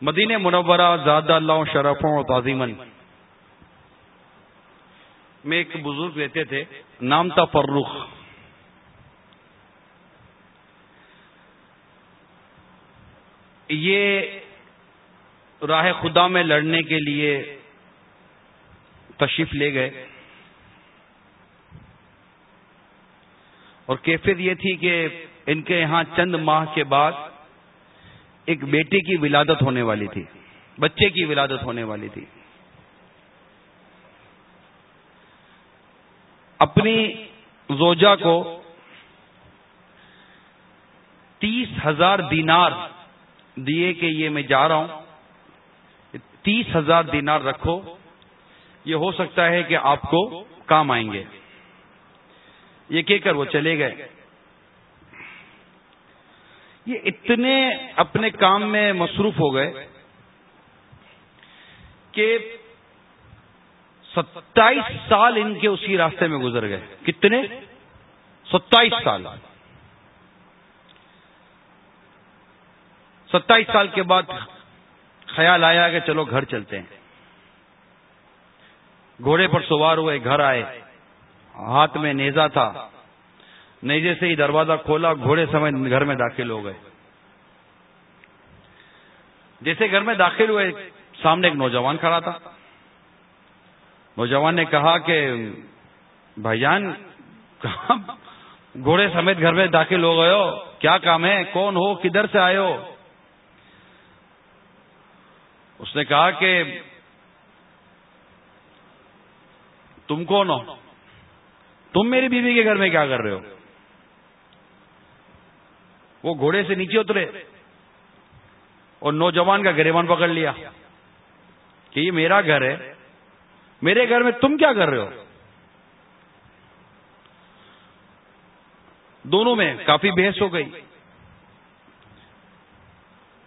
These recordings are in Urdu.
مدینہ منورہ زاد اللہ شرفوں اور تعظیمن میں ایک بزرگ رہتے تھے، نام تھا فرخ یہ راہ خدا میں لڑنے کے لیے تشریف لے گئے۔ اور کیفیت یہ تھی کہ ان کے یہاں چند ماہ کے بعد ایک بیٹے کی ولادت ہونے والی تھی، بچے کی ولادت ہونے والی تھی۔ اپنی زوجا کو تیس ہزار دینار دیے کہ یہ میں جا رہا ہوں۔ تیس ہزار دینار رکھو، یہ ہو سکتا ہے کہ آپ کو کام آئیں گے۔ یہ کہہ کر وہ چلے گئے۔ یہ اتنے اپنے کام میں مصروف ہو گئے کہ ستائیس سال ان کے اسی راستے میں گزر گئے۔ کتنے؟ ستائیس سال۔ ستائیس سال کے بعد خیال آیا کہ چلو گھر چلتے ہیں۔ گھوڑے پر سوار ہوئے، گھر آئے۔ ہاتھ میں نیزا تھا۔ نیزے سے ہی دروازہ کھولا، گھوڑے سمے گھر میں داخل ہو گئے۔ جیسے گھر میں داخل ہوئے، سامنے ایک نوجوان کھڑا تھا۔ نوجوان نے کہا کہ، بھائی جان گھوڑے سمیت گھر میں داخل ہو گئے ہو؟ کیا کام ہے؟ کون ہو؟ کدھر سے آئے ہو؟ اس نے کہا کہ، تم کون ہو؟ تم میری بیوی کے گھر میں کیا کر رہے ہو؟ وہ گھوڑے سے نیچے اترے اور نوجوان کا گریبان پکڑ لیا کہ یہ میرا گھر ہے، میرے گھر میں تم کیا کر رہے ہو؟ دونوں میں کافی بحث ہو گئی۔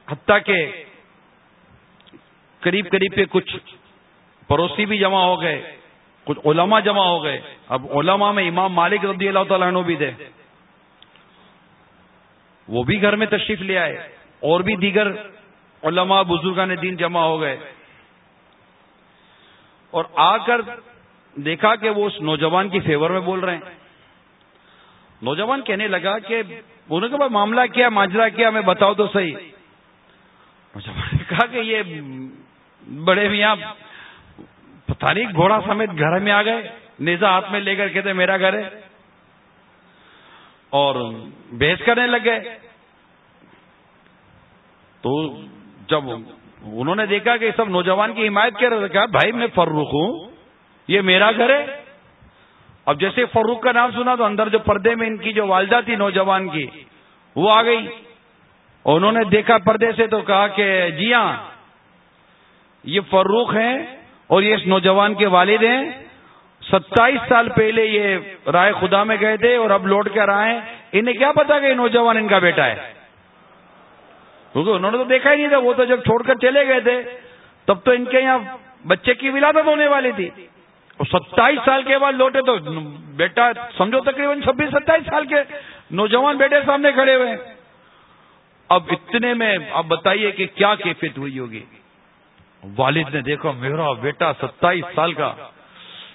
حتیٰ کہ قریب قریب پہ کچھ پڑوسی بھی جمع ہو گئے، کچھ علماء جمع ہو گئے۔ اب علماء میں امام مالک رضی اللہ تعالیٰ عنہ بھی تھے۔ وہ بھی گھر میں تشریف لے آئے اور بھی دیگر علماء بزرگان دین جمع ہو گئے۔ اور آ کر دیکھا کہ وہ اس نوجوان کی فیور میں بول رہے ہیں۔ نوجوان کہنے لگا کہ انہوں نے کہا معاملہ کیا، ماجرا کیا میں بتاؤ تو صحیح۔ نوجوان نے کہا کہ یہ بڑے میاں پتہ نہیں، گھوڑا سمیت گھر میں آ گئے نیزا ہاتھ میں لے کر کہتے، میرا گھر ہے۔ اور بحث کرنے لگ گئے۔ تو جب انہوں نے دیکھا کہ سب نوجوان کی حمایت کر رہے کہا، بھائی، میں فروخ ہوں، یہ میرا گھر ہے۔ اب جیسے فروخ کا نام سنا تو اندر جو پردے میں ان کی جو والدہ تھی نوجوان کی، وہ آ گئی۔ انہوں نے دیکھا پردے سے تو کہا کہ جی ہاں یہ فروخ ہیں اور یہ اس نوجوان کے والد ہیں۔ ستائیس سال پہلے یہ رائے خدا میں گئے تھے اور اب لوٹ کر آئے انہیں کیا پتا کہ یہ نوجوان ان کا بیٹا ہے؟ کیونکہ انہوں نے تو دیکھا ہی نہیں تھا، وہ تو جب چھوڑ کر چلے گئے تھے، تب تو ان کے یہاں بچے کی ولادت ہونے والی تھی۔ اور ستائیس سال کے بعد لوٹے تو بیٹا سمجھو تقریباً چھبیس، ستائیس سال کے نوجوان بیٹے سامنے کھڑے ہوئے اب اتنے میں آپ بتائیے کہ کیا کیفیت ہوئی ہوگی؟ والد نے دیکھا، میرا بیٹا ستائیس سال کا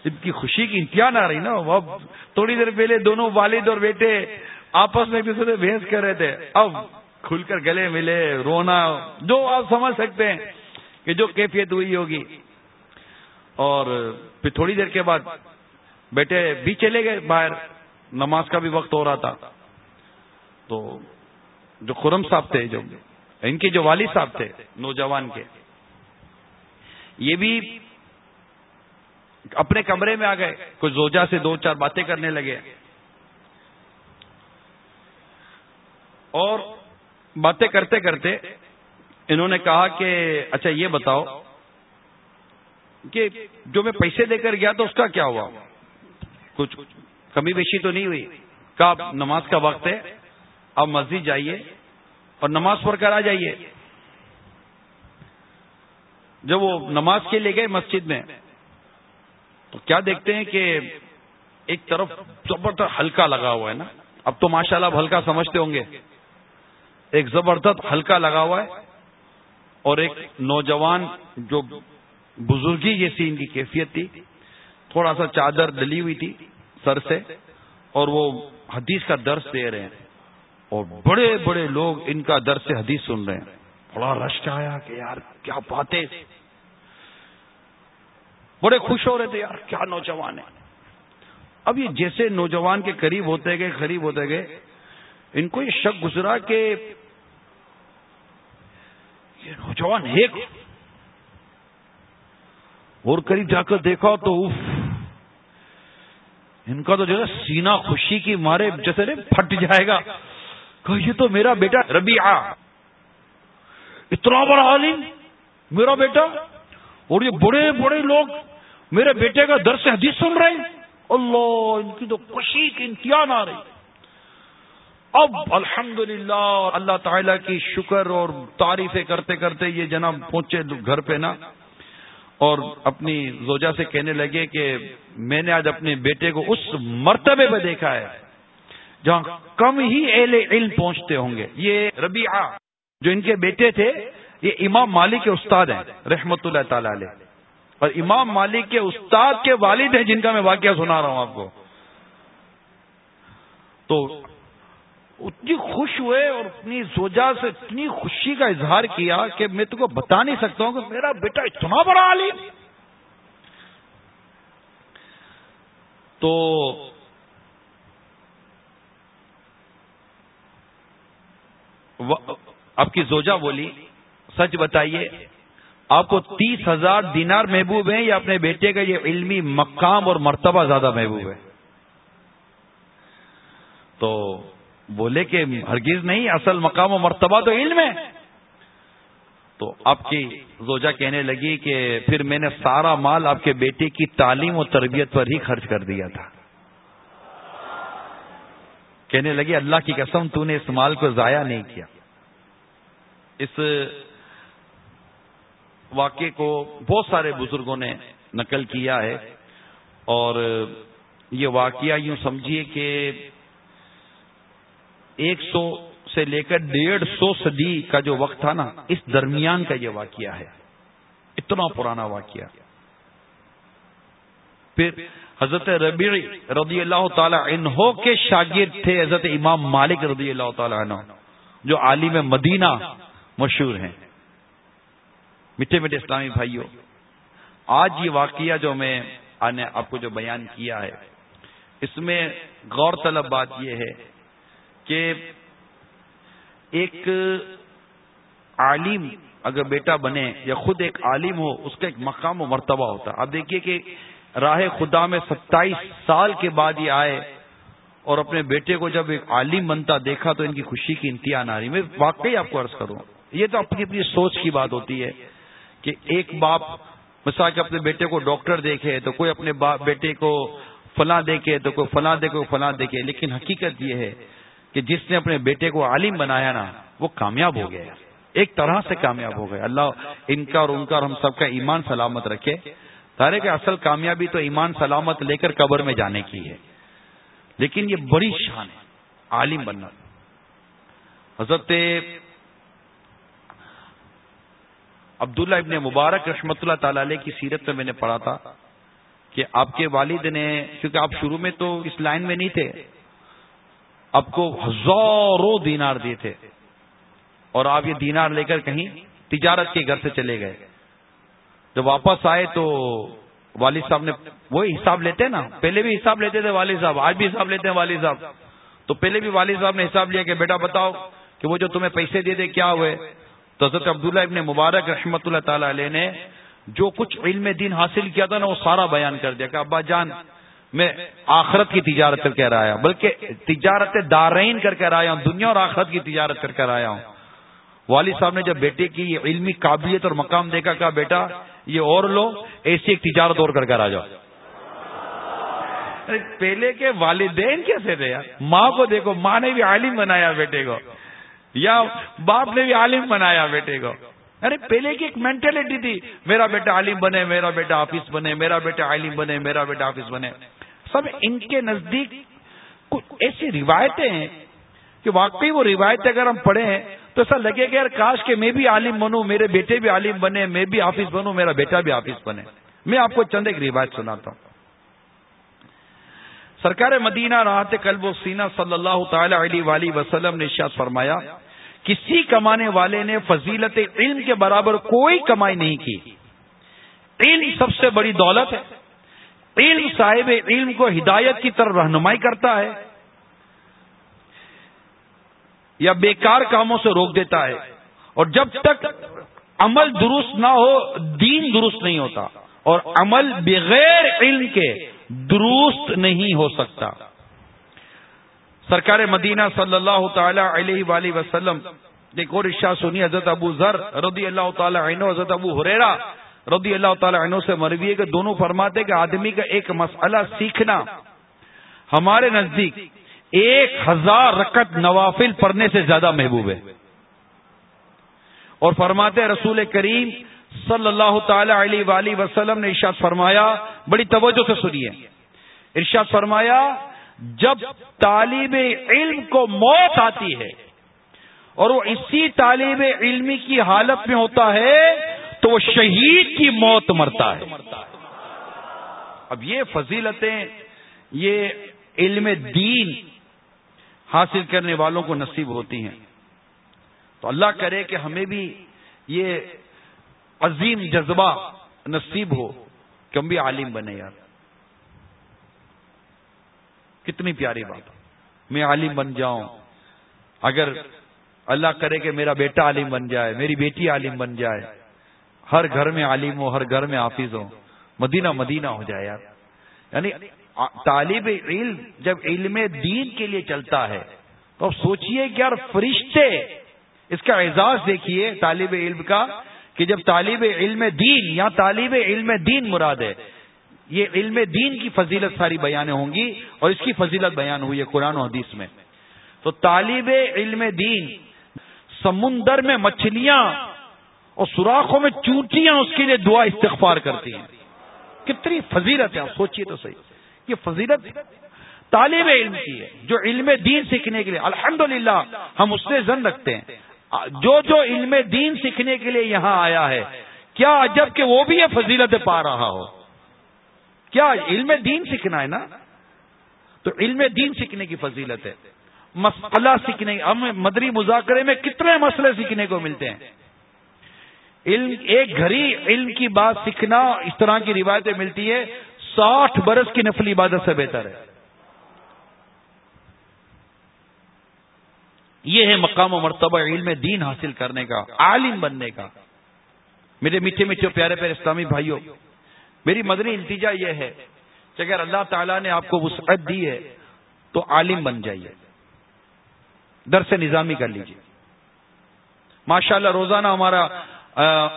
ان کی خوشی کی انتہا نہ رہی نا اب تھوڑی دیر پہلے دونوں والد اور بیٹے آپس میں ایک دوسرے سے بحث کر رہے تھے۔ اب کھل کر گلے ملے، رونا، جو آپ سمجھ سکتے ہیں کہ جو کیفیت ہوئی ہوگی۔ اور پھر تھوڑی دیر کے بعد بیٹے بھی چلے گئے باہر، نماز کا بھی وقت ہو رہا تھا۔ تو جو خرم صاحب تھے، جو ان کے جو والد صاحب تھے، نوجوان کے، یہ بھی اپنے کمرے میں آ گئے۔ کچھ زوجا سے دو چار باتیں کرنے لگے۔ اور باتیں کرتے کرتے انہوں نے کہا کہ اچھا یہ بتاؤ کہ جو میں پیسے دے کر گیا تو اس کا کیا ہوا؟ کچھ کمی بیشی تو نہیں ہوئی۔ کہا نماز کا وقت ہے آپ مسجد جائیے اور نماز پڑھ کر آ جائیے۔ جب وہ نماز کے لیے گئے مسجد میں تو کیا دیکھتے ہیں کہ ایک طرف زبردست ہلکا لگا ہوا ہے نا؟ اب تو ماشاءاللہ اللہ ہلکا سمجھتے ہوں گے۔ ایک زبردست ہلکا لگا ہوا ہے اور ایک نوجوان جو بزرگی جیسی ان کی کیفیت تھی، تھوڑا سا چادر ڈلی ہوئی تھی سر سے اور وہ حدیث کا درس دے رہے ہیں۔ اور بڑے بڑے لوگ ان کا درس سے حدیث سن رہے ہیں۔ بڑا رش آیا کہ یار کیا باتیں۔ بڑے خوش ہو رہے تھے، یار، کیا نوجوان ہے اب یہ جیسے نوجوان کے قریب ہوتے گئے، قریب ہوتے گئے، ان کو یہ شک گزرا کہ یہ نوجوان ایک اور قریب جا کر دیکھا تو اف ان کا تو جو ہے سینا خوشی کی مارے جیسے پھٹ جائے گا۔ کہ یہ تو میرا بیٹا ربی اتنا بڑا عالم، میرا بیٹا۔ اور یہ بڑے بڑے لوگ میرے بیٹے کا در سے حدیث سن رہے ہیں۔ اللہ، ان کی تو خوشی کی امتحان آ رہی۔ اب الحمد اللہ تعالی کی شکر اور تعریفیں کرتے کرتے یہ جناب پہنچے گھر پہ نا۔ اور اپنی زوجا سے کہنے لگے کہ میں نے آج اپنے بیٹے کو اس مرتبے پہ دیکھا ہے جہاں کم ہی اہل علم پہنچتے ہوں گے۔ یہ ربیعہ، جو ان کے بیٹے تھے یہ امام مالک کے استاد ہیں رحمت اللہ تعالی علیہ۔ اور امام مالک کے استاد کے والد ہیں جن کا میں واقعہ سنا رہا ہوں آپ کو۔ تو اتنی خوش ہوئے اور اپنی سوجا سے اتنی خوشی کا اظہار کیا کہ میں تم کو بتا نہیں سکتا ہوں کہ میرا بیٹا اتنا بڑا عالم۔ تو آپ کی زوجا بولی سچ بتائیے، آپ کو تیس ہزار دینار محبوب ہیں یا اپنے بیٹے کا یہ علمی مقام اور مرتبہ زیادہ محبوب ہے؟ تو بولے کہ ہرگز نہیں، اصل مقام و مرتبہ تو علم ہے۔ تو آپ کی زوجہ کہنے لگی کہ پھر میں نے سارا مال آپ کے بیٹے کی تعلیم و تربیت پر ہی خرچ کر دیا تھا۔ کہنے لگی، اللہ کی قسم تو نے اس مال کو ضائع نہیں کیا۔ اس واقعے کو بہت سارے بزرگوں نے نقل کیا ہے۔ اور یہ واقعہ یوں سمجھیے کہ ایک سو سے لے کر ڈیڑھ سو صدی کا جو وقت تھا نا، اس درمیان کا یہ واقعہ ہے۔ اتنا پرانا واقعہ۔ پھر حضرت ربیع رضی اللہ تعالی عنہ کے شاگرد تھے حضرت امام مالک رضی اللہ تعالی عنہ، جو عالم مدینہ مشہور ہیں۔ میٹھے میٹھے اسلامی بھائیوں، آج یہ واقعہ جو میں آنے آپ کو جو بیان کیا ہے، اس میں غور طلب بات یہ ہے کہ ایک عالم اگر بیٹا بنے یا خود ایک عالم ہو، اس کا ایک مقام و مرتبہ ہوتا۔ آپ دیکھیے کہ راہ خدا میں ستائیس سال کے بعد یہ آئے اور اپنے بیٹے کو جب ایک عالم بنتا، دیکھا تو ان کی خوشی کی انتہا نہ رہی۔ میں واقعی آپ کو عرض کروں، یہ تو اپنی اپنی سوچ کی بات ہوتی ہے۔ کہ ایک باپ مثال کے اپنے بیٹے کو ڈاکٹر دیکھے تو کوئی اپنے بیٹے کو فلاں دیکھے تو کوئی فلاں دیکھے فلاں دیکھے، لیکن حقیقت یہ ہے کہ جس نے اپنے بیٹے کو عالم بنایا نا، وہ کامیاب ہو گیا۔ ایک طرح سے کامیاب ہو گئے اللہ ان کا اور ان کا اور ہم سب کا ایمان سلامت رکھے۔ تارے کہ اصل کامیابی تو ایمان سلامت لے کر قبر میں جانے کی ہے۔ لیکن یہ بڑی شان ہے، عالم بننا۔ حضرت عبداللہ ابن مبارک رحمت اللہ تعالی علیہ کی سیرت میں میں نے پڑھا تھا کہ آپ کے والد نے، کیونکہ آپ شروع میں تو اس لائن میں نہیں تھے، آپ کو ہزاروں دینار دیے تھے۔ اور آپ یہ دینار لے کر کہیں تجارت کے گھر سے چلے گئے۔ جب واپس آئے تو والد صاحب نے وہی حساب لیتے نا، پہلے بھی حساب لیتے تھے والد صاحب، آج بھی حساب لیتے ہیں والد صاحب۔ تو پہلے بھی والد صاحب نے حساب لیا کہ بیٹا بتاؤ کہ وہ جو تمہیں پیسے دے دے، کیا ہوئے؟ تو حضرت عبداللہ ابن مبارک رحمت اللہ تعالی علیہ نے جو کچھ علم دین حاصل کیا تھا نا وہ سارا بیان کر دیا کہ ابا جان، میں آخرت کی تجارت کر کے آیا بلکہ تجارت دارین کر کے آیا ہوں، دنیا اور آخرت کی تجارت کر کر آیا ہوں۔ والد صاحب نے جب بیٹے کی یہ علمی قابلیت اور مقام دیکھا، کہا بیٹا، یہ اور لو، ایسی ایک تجارت اور کر کر آ جاؤ۔ پہلے کے والدین کیسے تھے یار؟ ماں کو دیکھو، ماں نے بھی عالم بنایا بیٹے کو۔ یا باپ نے بھی عالم بنایا بیٹے کو۔ ارے پہلے کی ایک مینٹلٹی تھی، میرا بیٹا عالم بنے، میرا بیٹا آفس بنے، میرا بیٹا عالم بنے، میرا بیٹا آفس بنے۔ سب ان کے نزدیک کچھ ایسی روایتیں ہیں کہ واقعی وہ روایتیں اگر ہم پڑھیں تو ایسا لگے گا یار کاش کہ میں بھی عالم بنوں، میرے بیٹے بھی عالم بنے، میں بھی آفس بنوں، میرا بیٹا بھی آفس بنے۔ میں آپ کو چند ایک روایت سناتا ہوں۔ سرکار مدینہ، راحت قلب و سینہ صلی اللہ تعالی علیہ وسلم نے شاد فرمایا کسی کمانے والے نے فضیلت علم کے برابر کوئی کمائی نہیں کی۔ علم سب سے بڑی دولت ہے۔ علم صاحب علم کو ہدایت کی طرف رہنمائی کرتا ہے۔ یا بیکار کاموں سے روک دیتا ہے۔ اور جب تک عمل درست نہ ہو، دین درست نہیں ہوتا۔ اور عمل بغیر علم کے درست نہیں ہو سکتا۔ سرکار مدینہ صلی اللہ تعالی علیہ وآلہ وسلم، ایک اور رشا سنی، حضرت ابو ذر رضی اللہ تعالی عنہ، حضرت ابو حریرا رضی اللہ تعالی عنہ سے مروی ہے کہ دونوں فرماتے کہ آدمی کا ایک مسئلہ سیکھنا ہمارے نزدیک ایک ہزار رکت نوافل پڑھنے سے زیادہ محبوب ہے۔ اور فرماتے رسول کریم صلی اللہ تعالی علیہ وآلہ وسلم نے ارشاد فرمایا، بڑی توجہ سے سنیے۔ ارشاد فرمایا جب طالب علم کو موت آتی ہے اور وہ اسی طالب علمی کی حالت میں ہوتا ہے تو وہ شہید کی موت مرتا ہے۔ اب یہ فضیلتیں، یہ علم دین حاصل کرنے والوں کو نصیب ہوتی ہیں۔ تو اللہ کرے کہ ہمیں بھی یہ عظیم جذبہ نصیب ہو کہ ہم بھی عالم بنے یار۔ کتنی پیاری بات میں عالم بن جاؤں۔ اگر اللہ کرے کہ میرا بیٹا عالم بن جائے، میری بیٹی عالم بن جائے، ہر گھر میں عالم ہو ہر گھر میں حافظ ہو مدینہ مدینہ ہو جائے یار۔ یعنی طالب علم جب علم دین کے لیے چلتا ہے، تو اب سوچئے کہ یار فرشتے، اس کا اعزاز دیکھیے طالب علم کا، کہ جب طالب علم دین یا طالب علم دین مراد ہے یہ علم دین کی فضیلت ساری بیانیں ہوں گی اور اس کی فضیلت بیان ہوئی ہے قرآن و حدیث میں۔ تو طالب علم دین سمندر میں مچھلیاں اور سوراخوں میں چونٹیاں اس کے لیے دعا استغفار کرتی ہیں۔ کتنی فضیلت ہے، آپ سوچیے تو صحیح۔ یہ فضیلت طالب علم کی ہے، جو علم دین سیکھنے کے لیے۔ الحمد ہم اس سے زن رکھتے ہیں۔ جو جو علم دین سیکھنے کے لیے یہاں آیا ہے، کیا جبکہ وہ بھی یہ فضیلت پا رہا ہو۔ کیا علم دین سیکھنا ہے نا؟ تو علم دین سیکھنے کی فضیلت ہے۔ مسئلہ سیکھنے، ہم مدری مذاکرے میں کتنے مسئلے سیکھنے کو ملتے ہیں۔ علم، ایک گھری علم کی بات سیکھنا اس طرح کی روایتیں ملتی ہے ساٹھ برس کی نفلی عبادت سے بہتر ہے۔ یہ ہے مقام و مرتبہ علم دین حاصل کرنے کا، عالم بننے کا۔ میرے میٹھے میٹھے پیارے پیارے اسلامی بھائیوں میری مدنی التجا یہ ہے کہ اگر اللہ تعالیٰ نے آپ کو وسعت دی ہے تو عالم بن جائیے۔ درس نظامی کر لیجیے ماشاء اللہ روزانہ ہمارا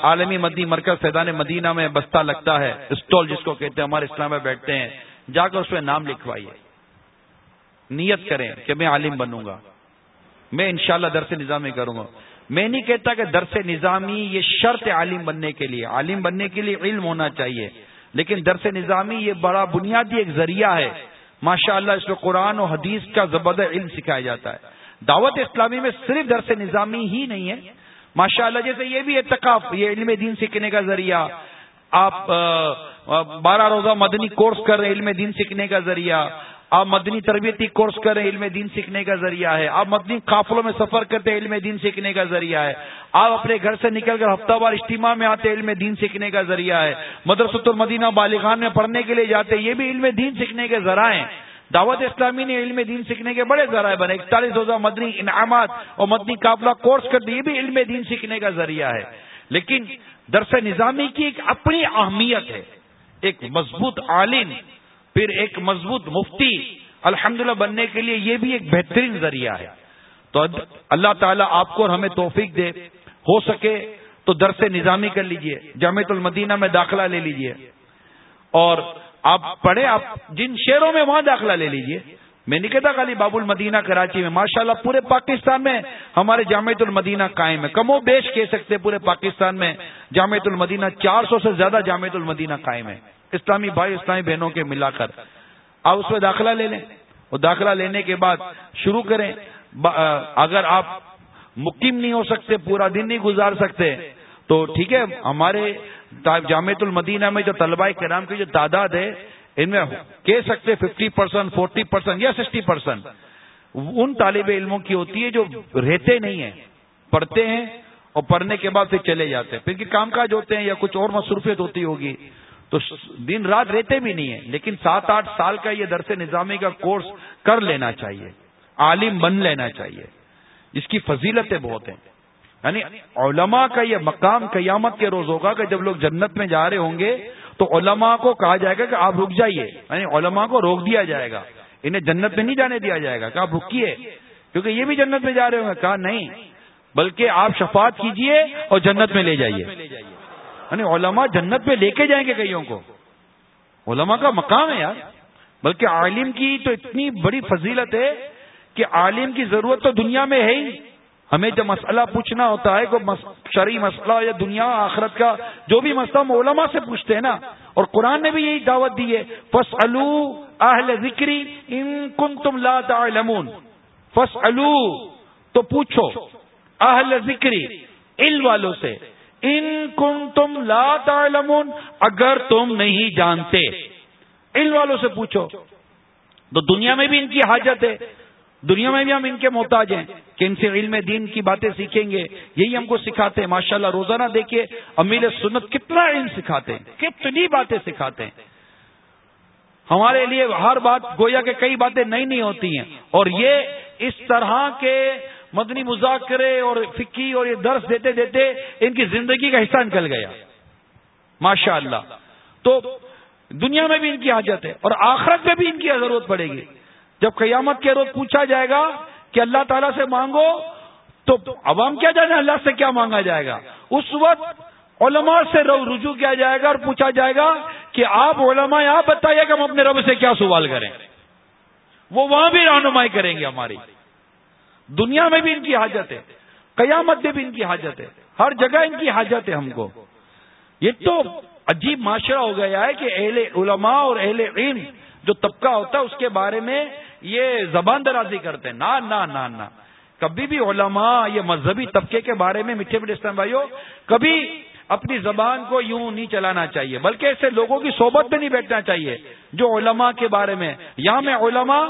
عالمی مدنی مرکز فیضان مدینہ میں بستہ لگتا ہے، اسٹال جس کو کہتے ہیں، ہمارے اسلام میں بیٹھتے ہیں۔ جا کر اس میں نام لکھوائیے۔ نیت کریں کہ میں عالم بنوں گا۔ میں انشاءاللہ درس نظامی کروں گا۔ میں نہیں کہتا کہ درس نظامی یہ شرط عالم بننے کے لیے۔ عالم بننے کے لیے علم ہونا چاہیے۔ لیکن درس نظامی یہ بڑا بنیادی ایک ذریعہ ہے۔ ماشاء اللہ اس میں قرآن و حدیث کا زبردست علم سکھایا جاتا ہے۔ دعوت اسلامی میں صرف درس نظامی ہی نہیں ہے۔ ماشاء اللہ جیسے یہ بھی اتقاف یہ علم دین سیکھنے کا ذریعہ۔ آپ بارہ روزہ مدنی کورس کر رہے علم دین سیکھنے کا ذریعہ۔ آپ مدنی تربیتی کورس کریں علم دین سیکھنے کا ذریعہ ہے۔ آپ مدنی قافلوں میں سفر کرتے علم دین سیکھنے کا ذریعہ ہے۔ آپ اپنے گھر سے نکل کر ہفتہ وار اجتماع میں آتے علم دین سیکھنے کا ذریعہ ہے۔ مدرسۃ المدینہ بالغان میں پڑھنے کے لیے جاتے یہ بھی علم دین سیکھنے کے ذرائع دعوت اسلامی نے علم دین سیکھنے کے بڑے ذرائع بنے۔ اکتالیس روزہ مدنی انعامات اور مدنی قافلہ کورس کرتے یہ بھی علم دین سیکھنے کا ذریعہ ہے۔ لیکن درس نظامی کی ایک اپنی اہمیت ہے۔ ایک مضبوط عالم پھر ایک مضبوط مفتی الحمد بننے کے لیے یہ بھی ایک بہترین ذریعہ ہے۔ تو اللہ تعالیٰ آپ کو اور ہمیں توفیق دے۔ ہو سکے تو درس نظامی کر لیجیے جامع المدینہ میں داخلہ لے لیجیے۔ اور آپ پڑھے آپ جن شہروں میں وہاں داخلہ لے لیجیے۔ میں نہیں کہتا خالی باب المدینہ کراچی میں، ماشاءاللہ پورے پاکستان میں ہمارے جامع المدینہ قائم ہے۔ کم و بیش کہہ سکتے پورے پاکستان میں جامع المدینہ چار سو سے زیادہ جامع المدینہ قائم ہے۔ اسلامی بھائی، اسلامی بہنوں کے ملا کر آپ اس میں داخلہ لے لیں۔ اور داخلہ لینے کے بعد شروع کریں۔ اگر آپ مقیم نہیں ہو سکتے، پورا دن نہیں گزار سکتے، تو ٹھیک ہے، ہمارے جامع المدینہ میں جو طلباء کرام کی جو تعداد ہے، ان میں کہہ سکتے ففٹی پرسینٹ فورٹی پرسینٹ یا سکسٹی پرسینٹ ان طالب علموں کی ہوتی ہے جو رہتے نہیں ہیں، پڑھتے ہیں اور پڑھنے کے بعد پھر چلے جاتے ہیں۔ پھر کام کاج ہوتے ہیں یا کچھ اور مصروفیت ہوتی ہوگی۔ تو دن رات رہتے بھی نہیں ہیں لیکن سات آٹھ سال کا یہ درس نظامی کا کورس کر لینا چاہیے، عالم بن لینا چاہیے، جس کی فضیلتیں بہت ہیں۔ یعنی علماء کا یہ مقام قیامت کے روز ہوگا کہ جب لوگ جنت میں جا رہے ہوں گے تو علماء کو کہا جائے گا کہ آپ رک جائیے۔ یعنی علماء کو روک دیا جائے گا۔ انہیں جنت میں نہیں جانے دیا جائے گا کہ آپ رکیے۔ کیونکہ یہ بھی جنت میں جا رہے ہوں گے، کہا نہیں، بلکہ آپ شفاعت کیجیے اور جنت میں لے جائیے۔ یعنی علماء جنت میں لے کے جائیں گے کئیوں کو؟ علماء کا مقام ہے یار۔ بلکہ عالم کی تو اتنی بڑی فضیلت ہے کہ عالم کی ضرورت تو دنیا میں ہے ہی۔ ہمیں جب مسئلہ پوچھنا ہوتا ہے، کوئی شرعی مسئلہ یا دنیا آخرت کا جو بھی مسئلہ ہم علماء سے پوچھتے ہیں نا، اور قرآن نے بھی یہی دعوت دی ہے فس اہل ذکری ان کن تم لا تعلمون۔ فس تو پوچھو اہل ذکری علم والوں سے۔ ان کن تم لا تعلمون، اگر تم نہیں جانتے۔ علم والوں سے پوچھو۔ تو دنیا میں بھی ان کی حاجت ہے۔ دنیا میں بھی ہم ان کے محتاج ہیں کہ ان سے علم دین کی باتیں سیکھیں گے۔ یہی ہم کو سکھاتے ہیں۔ ماشاء اللہ روزانہ دیکھیے امیل سنت کتنا علم سکھاتے ہیں۔ کتنی باتیں سکھاتے ہیں۔ ہمارے لیے ہر بات گویا کہ کئی باتیں نئی نہیں ہوتی ہیں۔ اور یہ اس طرح کے مدنی مذاکرے اور فکی اور یہ درس دیتے دیتے ان کی زندگی کا حصہ نکل گیا۔ ماشاء اللہ تو دنیا میں بھی ان کی حاجت ہے اور آخرت میں بھی ان کی ضرورت پڑے گی۔ جب قیامت کے روز پوچھا جائے گا کہ اللہ تعالیٰ سے مانگو، تو عوام کیا جانا اللہ سے کیا مانگا جائے گا؟ اس وقت علماء سے رجوع کیا جائے گا اور پوچھا جائے گا کہ آپ علماء، آپ بتائیے کہ ہم اپنے رب سے کیا سوال کریں۔ وہ وہاں بھی رہنمائی کریں گے ہماری۔ دنیا میں بھی ان کی حاجت ہے قیامت میں بھی ان کی حاجت ہے ہر جگہ ان کی حاجت ہے ہم کو۔ یہ تو عجیب معاشرہ ہو گیا ہے کہ اہل علماء اور اہل علم جو طبقہ ہوتا ہے اس کے بارے میں یہ زبان درازی کرتے ہیں۔ نہ نہ نہ نہ کبھی بھی علماء یہ مذہبی طبقے کے بارے میں میٹھے میٹھے اسلام بھائیوں کبھی اپنی زبان کو یوں نہیں چلانا چاہیے، بلکہ ایسے لوگوں کی صحبت میں نہیں بیٹھنا چاہیے جو علماء کے بارے میں۔ یہاں میں علماء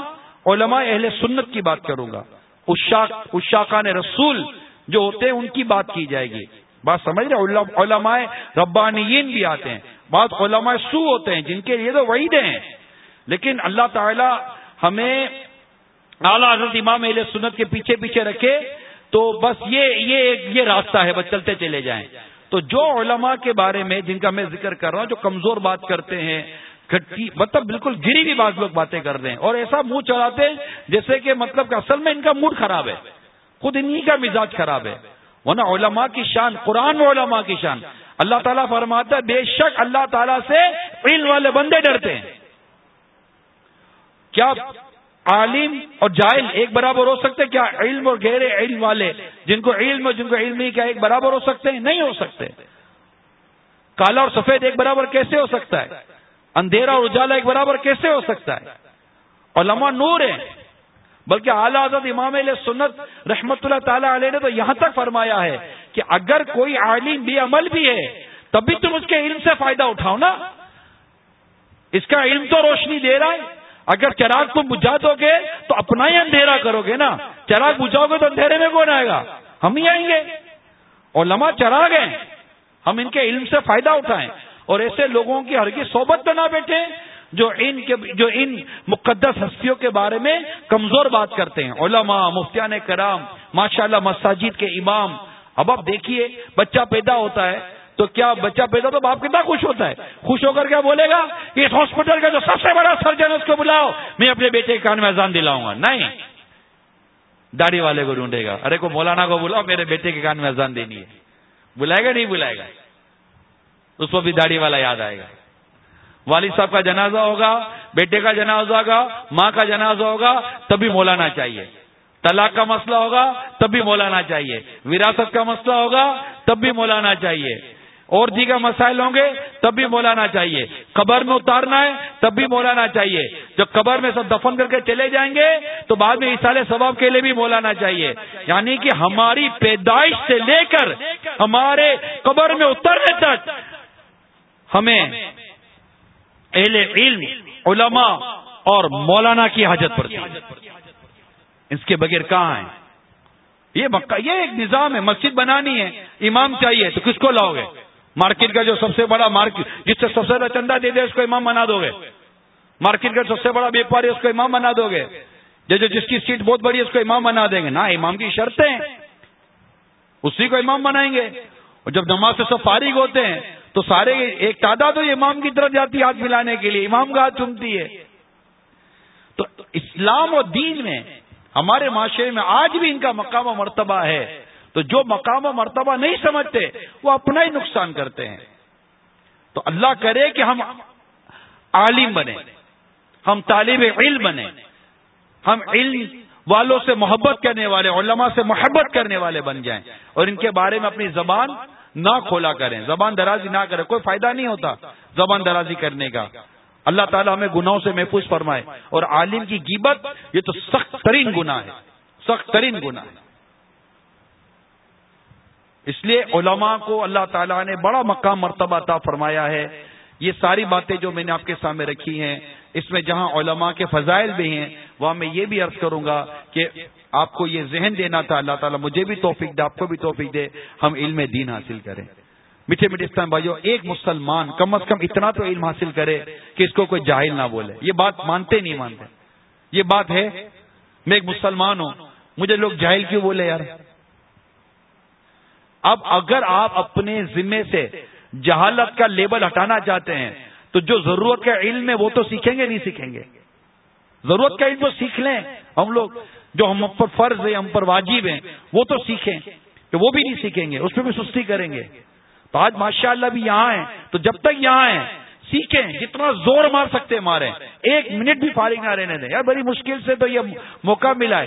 علماء اہل سنت کی بات کروں گا۔ اشاقان رسول جو ہوتے ہیں، ان کی بات کی جائے گی۔ بات سمجھ رہے علماء ربانیین بھی آتے ہیں۔ بات علماء سو ہوتے ہیں، جن کے لیے تو وعیدیں ہیں۔ لیکن اللہ تعالی ہمیں اعلیٰ حضرت امام اہل سنت کے پیچھے پیچھے رکھے تو بس یہ یہ یہ راستہ ہے، بس چلتے چلے جائیں۔ تو جو علماء کے بارے میں، جن کا میں ذکر کر رہا ہوں، جو کمزور بات کرتے ہیں مطلب بالکل گری بھی بعض لوگ باتیں کر رہے ہیں اور ایسا منہ چلاتے ہیں جیسے کہ مطلب کہ اصل میں ان کا موڈ خراب ہے۔ خود انہی کا مزاج خراب ہے۔ ورنہ علماء کی شان، قرآن و علماء کی شان۔ اللہ تعالیٰ فرماتا ہے، بے شک اللہ تعالیٰ سے علم والے بندے ڈرتے ہیں۔ کیا عالم اور جائل ایک برابر ہو سکتے؟ کیا علم اور گہرے علم والے جن کو علم اور جن کو علم نہیں کیا ایک برابر ہو سکتے ہیں؟ نہیں ہو سکتے۔ کالا اور سفید ایک برابر کیسے ہو سکتا ہے؟ اندھیرا اور اجالا ایک برابر کیسے ہو سکتا ہے؟ علماء نور ہیں، بلکہ اعلیٰ حضرت امام علیہ سنت رحمت اللہ تعالی علیہ نے تو یہاں تک فرمایا ہے کہ اگر کوئی عالم بھی عمل بھی ہے تب بھی تم اس کے علم سے فائدہ اٹھاؤ نا۔ اس کا علم تو روشنی دے رہا ہے۔ اگر چراغ تم بجھا دو گے تو اپنا ہی اندھیرا کرو گے نا۔ چراغ بجھاؤ گے تو اندھیرے میں کون آئے گا؟ ہم ہی آئیں گے۔ اور لمحہ چراغ ہیں۔ ہم ان کے علم سے فائدہ اٹھائیں۔ اور ایسے لوگوں کی ہر کی صحبت نہ بیٹھے جو ان کے جو ان مقدس ہستیوں کے بارے میں کمزور بات کرتے ہیں۔ علماء، مفتیان کرام، ماشاءاللہ مساجد کے امام۔ اب آپ دیکھیے، بچہ پیدا ہوتا ہے تو کیا بچہ پیدا تو باپ کتنا خوش ہوتا ہے؟ خوش ہو کر کیا بولے گا کہ اس ہاسپٹل کا جو سب سے بڑا سرجن اس کو بلاؤ، میں اپنے بیٹے کے کان میں اذان دلاؤں گا۔ نہیں۔ داڑھی والے کو ڈھونڈے گا۔ ارے کو مولانا کو بلاؤ، میرے بیٹے کے کان میں اذان دینی ہے۔ بلائے گا نہیں بلائے گا؟ اس کو بھی داڑھی والا یاد آئے گا۔ والد صاحب کا جنازہ ہوگا، بیٹے کا جنازہ ہوگا، ماں کا جنازہ ہوگا، تبھی مولانا چاہیے۔ طلاق کا مسئلہ ہوگا تب بھی مولانا چاہیے۔ وراثت کا مسئلہ ہوگا تب بھی مولانا چاہیے۔ اور جی دیگر مسائل ہوں گے تب بھی مولانا چاہیے۔ قبر میں اتارنا ہے تب بھی مولانا چاہیے۔ جب قبر میں سب دفن کر کے چلے جائیں گے، تو بعد میں اصال ثواب کے لیے بھی مولانا چاہیے۔ یعنی کہ ہماری پیدائش سے لے کر ہمارے قبر میں اترنے تک ہمیں اہل علم، علماء اور مولانا کی حاجت پڑتی ہے۔ اس کے بغیر کہاں ہے یہ مکہ، یہ ایک نظام ہے، مسجد بنانی ہے، امام چاہیے تو کس کو لاؤ گے مارکیٹ کا جو سب سے بڑا مارکیٹ جس سے سب سے زیادہ چندہ دے دے، اس کو امام بنا دو گے مارکیٹ کا سب سے بڑا ویپاری اس کو امام بنا دو گے جو جس کی سیٹ بہت بڑی ہے، اس کو امام بنا دیں گے۔ نا امام کی شرطیں۔ اسی کو امام بنائیں گے۔ اور جب نماز سے سب فارغ ہوتے ہیں تو سارے ایک تعداد امام کی طرف جاتی ہے ہاتھ ملانے کے لیے، امام کا ہاتھ چومتی ہے۔ تو اسلام اور دین میں، ہمارے معاشرے میں آج بھی ان کا مقام و مرتبہ ہے۔ تو جو مقام و مرتبہ نہیں سمجھتے، وہ اپنا ہی نقصان کرتے ہیں۔ تو اللہ کرے کہ ہم عالم بنے ہم طالب علم بنے ہم علم والوں سے محبت کرنے والے، علماء سے محبت کرنے والے بن جائیں۔ اور ان کے بارے میں اپنی زبان نہ کھولا کریں۔ زبان درازی نہ کریں، کوئی فائدہ نہیں ہوتا زبان درازی کرنے کا۔ اللہ تعالیٰ ہمیں گناہوں سے محفوظ فرمائے۔ اور عالم کی گیبت یہ تو سخت ترین گنا ہے۔ سخت ترین گنا ہے۔ اس لیے علماء کو اللہ تعالیٰ نے بڑا مقام مرتبہ عطا فرمایا ہے۔ یہ ساری باتیں جو میں نے آپ کے سامنے رکھی ہیں اس میں جہاں علماء کے فضائل بھی ہیں، وہاں میں یہ بھی عرض کروں گا کہ آپ کو یہ ذہن دینا تھا، اللہ تعالیٰ مجھے بھی توفیق دے، آپ کو بھی توفیق دے، ہم علم دین حاصل کریں۔ میٹھے میٹھے اسلام بھائیو، ایک مسلمان کم از کم اتنا تو علم حاصل کرے کہ اس کو کوئی جاہل نہ بولے۔ یہ بات مانتے نہیں مانتے۔ یہ بات ہے، میں ایک مسلمان ہوں، مجھے لوگ جاہل کیوں بولے یار؟ اب اگر آپ اپنے ذمے سے جہالت کا لیبل ہٹانا چاہتے ہیں تو جو ضرورت کا علم ہے وہ تو سیکھیں گے، نہیں سیکھیں گے۔ ضرورت کا علم تو سیکھ لیں۔ ہم لوگ جو ہم پر فرض ہے ہم پر واجب ہیں، وہ تو سیکھیں کہ وہ بھی نہیں سیکھیں گے، اس پہ بھی سستی کریں گے۔ تو آج ماشاء اللہ بھی یہاں ہیں۔ تو جب تک یہاں ہیں، سیکھیں۔ جتنا زور مار سکتے مارے ایک منٹ بھی فارغ نہ رہنے دیں۔ یار، بڑی مشکل سے تو یہ موقع ملا ہے۔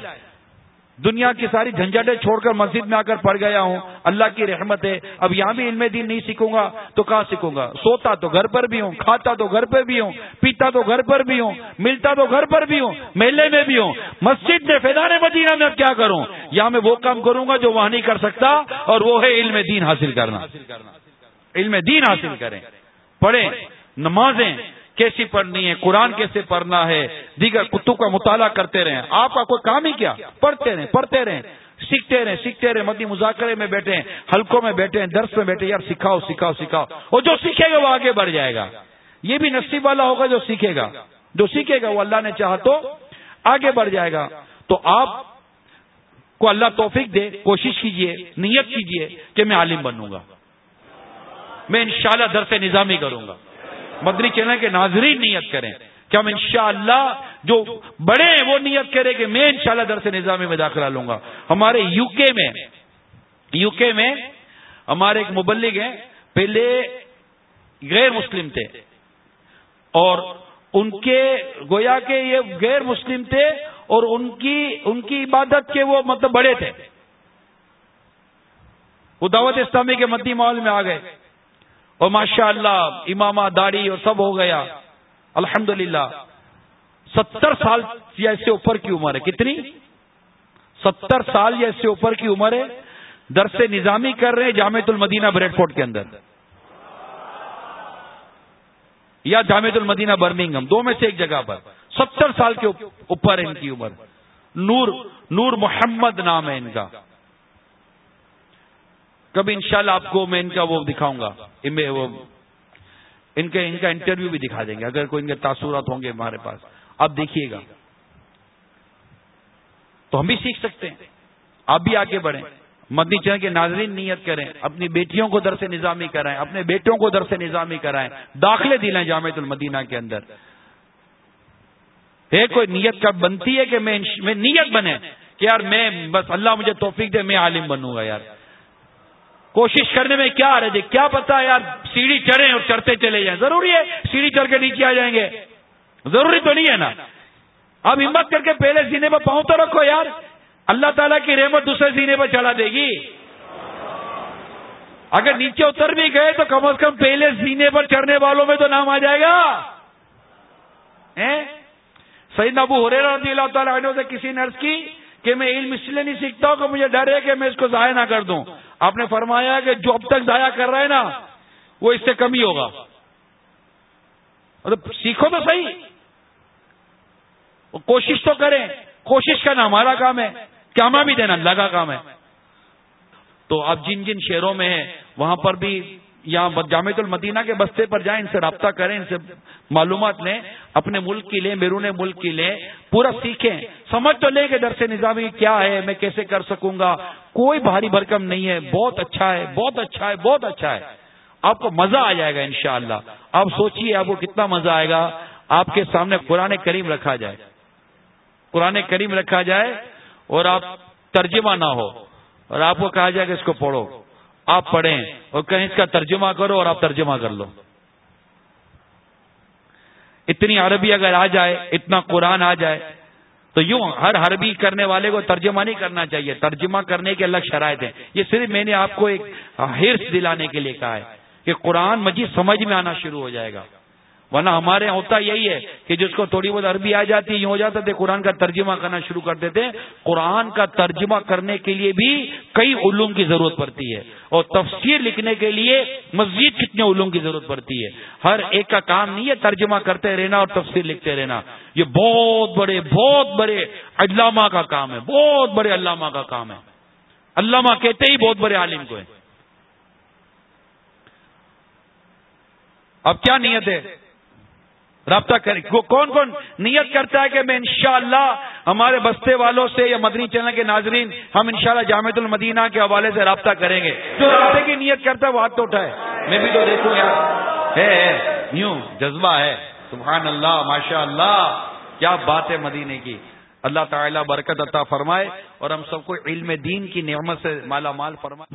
دنیا کی ساری جھنجھٹیں چھوڑ کر مسجد میں آ کر پڑ گیا ہوں، اللہ کی رحمت ہے۔ اب یہاں بھی علم دین نہیں سیکھوں گا تو کہاں سیکھوں گا؟ سوتا تو گھر پر بھی ہوں، کھاتا تو گھر پر بھی ہوں، پیتا تو گھر پر بھی ہوں، ملتا تو گھر پر بھی ہوں، میلے میں بھی ہوں۔ مسجد میں فیضان مدینہ میں اب کیا کروں؟ یہاں میں وہ کام کروں گا جو وہاں نہیں کر سکتا اور وہ ہے علم دین حاصل کرنا۔ علم دین حاصل کریں، پڑھیں، نمازیں کیسی پڑھنی ہے؟ قرآن کیسے پڑھنا ہے؟ دیگر کتب کا مطالعہ کرتے رہیں۔ آپ کا کوئی کام ہی کیا؟ پڑھتے رہیں پڑھتے رہیں۔ سیکھتے رہیں سیکھتے رہیں۔ مدی مذاکرے میں بیٹھے حلقوں میں بیٹھے درس میں بیٹھے یار سکھاؤ سکھاؤ سکھاؤ۔ اور جو سیکھے گا وہ آگے بڑھ جائے گا۔ یہ بھی نصیب والا ہوگا جو سیکھے گا۔ جو سیکھے گا وہ اللہ نے چاہا تو آگے بڑھ جائے گا۔ تو آپ کو اللہ توفیق دے، کوشش کیجیے، نیت کیجیے کہ میں عالم بنوں گا۔ میں انشاءاللہ شاء درس نظامی کروں گا۔ مدری چینل کے ناظرین نیت کریں کہ ہم انشاءاللہ جو بڑے ہیں وہ نیت کرے کہ میں انشاءاللہ درس نظامی میں داخلہ لوں گا۔ ہمارے یو کے میں یو کے میں ہمارے ایک مبلغ ہیں، پہلے غیر مسلم تھے۔ اور ان کے گویا کے یہ غیر مسلم تھے اور ان کی ان کی عبادت کے وہ مطلب بڑے تھے۔ وہ دعوت اسلامی کے مدی ماحول میں آ گئے۔ اور ماشاء اللہ امامہ داڑھی اور سب ہو گیا۔ الحمد ستر سال یا اس سے اوپر کی عمر ہے۔ کتنی؟ ستر سال یا اس سے اوپر کی عمر ہے۔ درس نظامی کر رہے ہیں جامع المدینہ بریڈ فورٹ کے اندر۔ یا جامع المدینہ برمنگم دو میں سے ایک جگہ پر۔ ستر سال کے اوپر ہے ان کی عمر۔ نور نور محمد نام ہے ان کا۔ کبھی انشاءاللہ شاء آپ کو میں ان کا وہ دکھاؤں گا، ان کے، ان کا انٹرویو بھی دکھا دیں گے، اگر کوئی ان کے تاثرات ہوں گے ہمارے پاس۔ آپ دیکھیے گا۔ تو ہم بھی سیکھ سکتے ہیں۔ آپ بھی آگے بڑھیں۔ مدنی چین کے ناظرین نیت کریں، اپنی بیٹیوں کو درس نظامی کرائیں، اپنے بیٹوں کو درس نظامی کرائیں، داخلے دلائیں جامع المدینہ کے اندر۔ ہے کوئی نیت کب بنتی ہے کہ میں نیت بنے کہ یار میں بس اللہ مجھے توفیق دے، میں عالم بنوں گا یار۔ کوشش کرنے میں کیا رہے؟ کیا پتا یار، سیڑھی چڑھیں اور چڑھتے چلے جائیں۔ ضروری ہے، سیڑھی چڑھ کے نیچے آ جائیں گے۔ ضروری تو نہیں ہے نا؟ اب ہمت کر کے پہلے سینے پہ پاؤں تو رکھو یار۔ اللہ تعالیٰ کی رحمت دوسرے سینے پہ چڑھا دے گی۔ اگر نیچے اتر بھی گئے تو کم از کم پہلے سینے پر چڑھنے والوں میں تو نام آ جائے گا۔ سعید ابو ہو رضی اللہ تعالیٰ عنہ سے کسی نرس کی کہ میں علم اس لیے نہیں سیکھتا ہوں کہ مجھے ڈر ہے کہ میں اس کو ضائع نہ کر دوں۔ آپ نے فرمایا کہ جو اب تک ضائع کر رہا ہے نا، وہ اس سے کم ہی ہوگا۔ مطلب سیکھو تو صحیح۔ کوشش تو کریں۔ کوشش کرنا ہمارا کام ہے۔ کیا بھی دینا، اللہ کا کام ہے۔ تو آپ جن جن شہروں میں ہیں، وہاں پر بھی یہاں جامع المدینہ کے بستے پر جائیں، ان سے رابطہ کریں، ان سے معلومات لیں، اپنے ملک کی لیں، بیرون ملک کی لیں، پورا سیکھیں۔ سمجھ تو لیں کہ درس نظامی کیا ہے، میں کیسے کر سکوں گا؟ کوئی بھاری بھرکم نہیں ہے، بہت اچھا ہے، بہت اچھا ہے، بہت اچھا ہے۔ آپ کو مزہ آ جائے گا انشاءاللہ۔ شاء آپ سوچیے آپ کو کتنا مزہ آئے گا، آپ کے سامنے قرآن کریم رکھا جائے۔ قرآن کریم رکھا جائے اور آپ ترجمہ نہ ہو اور آپ کو کہا جائے کہ اس کو پڑھو۔ آپ پڑھیں اور کہیں اس کا ترجمہ کرو اور آپ ترجمہ کر لو۔ اتنی عربی اگر آ جائے، اتنا قرآن آ جائے، تو یوں ہر عربی کرنے والے کو ترجمہ نہیں کرنا چاہیے۔ ترجمہ کرنے کے الگ شرائط ہیں۔ یہ صرف میں نے آپ کو ایک ہرس دلانے کے لیے کہا ہے کہ قرآن مجید سمجھ میں آنا شروع ہو جائے گا۔ ورنہ ہمارے یہاں ہوتا یہی ہے کہ جس کو تھوڑی بہت عربی آ جاتی ہے ہو جاتا تھے قرآن کا ترجمہ کرنا شروع کر دیتے قرآن کا ترجمہ کرنے کے لیے بھی کئی علوم کی ضرورت پڑتی ہے۔ اور تفسیر لکھنے کے لیے مزید کتنے علوم کی ضرورت پڑتی ہے۔ ہر ایک کا کام نہیں ہے ترجمہ کرتے رہنا اور تفسیر لکھتے رہنا۔ یہ بہت بڑے بہت بڑے علامہ کا کام ہے، بہت بڑے علامہ کا کام ہے۔ علامہ کہتے ہی بہت بڑے عالم کو ہے۔ اب کیا نیت ہے؟ رابطہ کریں کون کون نیت کرتا ہے کہ میں انشاءاللہ ہمارے بستے والوں سے یا مدنی چینل کے ناظرین ہم انشاءاللہ شاء المدینہ کے حوالے سے رابطہ کریں گے۔ جو رابطے کی نیت کرتا ہے وہ ہاتھ تو اٹھائے۔ میں بھی تو دیکھوں یار۔ ہے یوں جذبہ ہے۔ سبحان اللہ ماشاء اللہ کیا بات ہے مدینے کی۔ اللہ تعالیٰ برکت عطا فرمائے اور ہم سب کو علم دین کی نعمت سے مالا مال فرمائے۔